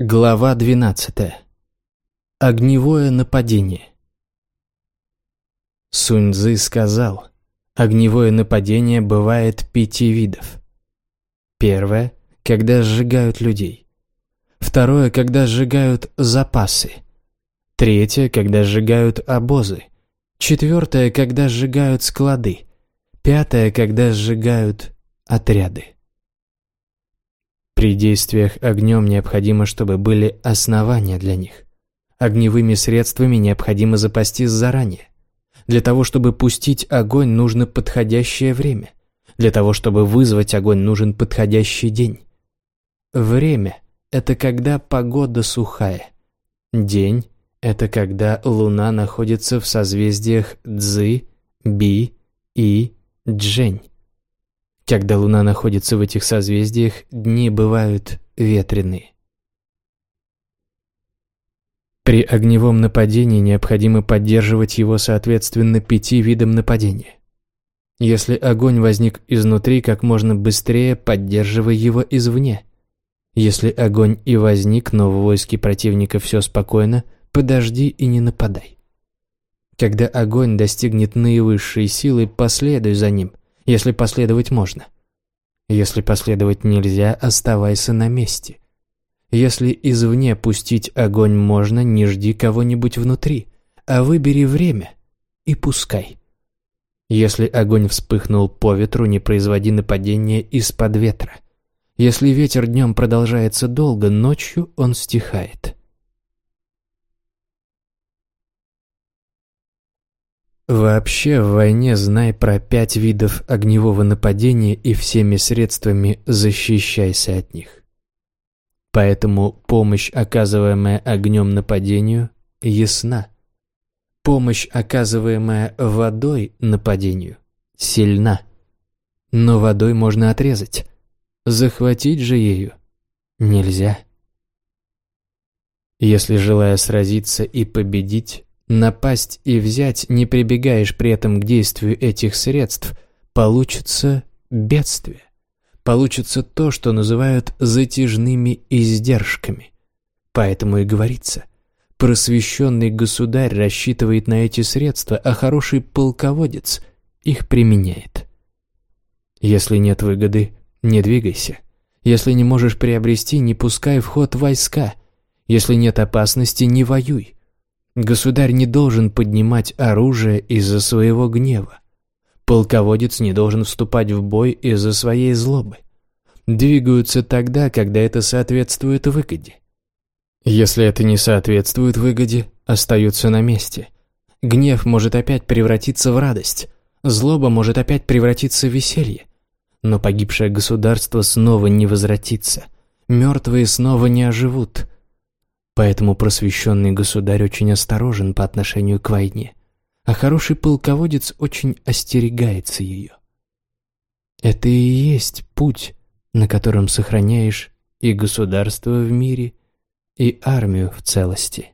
Глава 12. Огневое нападение. Сунь-Цзы сказал, огневое нападение бывает пяти видов. Первое – когда сжигают людей. Второе – когда сжигают запасы. Третье – когда сжигают обозы. Четвертое – когда сжигают склады. Пятое – когда сжигают отряды. При действиях огнем необходимо, чтобы были основания для них. Огневыми средствами необходимо запастись заранее. Для того, чтобы пустить огонь, нужно подходящее время. Для того, чтобы вызвать огонь, нужен подходящий день. Время – это когда погода сухая. День – это когда Луна находится в созвездиях Цзы, Би и Джень. Когда Луна находится в этих созвездиях, дни бывают ветреные. При огневом нападении необходимо поддерживать его соответственно пяти видам нападения. Если огонь возник изнутри, как можно быстрее поддерживай его извне. Если огонь и возник, но в войске противника все спокойно, подожди и не нападай. Когда огонь достигнет наивысшей силы, последуй за ним – если последовать можно. Если последовать нельзя, оставайся на месте. Если извне пустить огонь можно, не жди кого-нибудь внутри, а выбери время и пускай. Если огонь вспыхнул по ветру, не производи нападения из-под ветра. Если ветер днем продолжается долго, ночью он стихает. Вообще в войне знай про пять видов огневого нападения и всеми средствами защищайся от них. Поэтому помощь, оказываемая огнем нападению, ясна. Помощь, оказываемая водой нападению, сильна. Но водой можно отрезать. Захватить же ею нельзя. Если, желая сразиться и победить, Напасть и взять, не прибегаешь при этом к действию этих средств, получится бедствие. Получится то, что называют затяжными издержками. Поэтому и говорится, просвещенный государь рассчитывает на эти средства, а хороший полководец их применяет. Если нет выгоды, не двигайся. Если не можешь приобрести, не пускай в ход войска. Если нет опасности, не воюй. Государь не должен поднимать оружие из-за своего гнева. Полководец не должен вступать в бой из-за своей злобы. Двигаются тогда, когда это соответствует выгоде. Если это не соответствует выгоде, остаются на месте. Гнев может опять превратиться в радость, злоба может опять превратиться в веселье. Но погибшее государство снова не возвратится, мертвые снова не оживут – Поэтому просвещенный государь очень осторожен по отношению к войне, а хороший полководец очень остерегается ее. Это и есть путь, на котором сохраняешь и государство в мире, и армию в целости.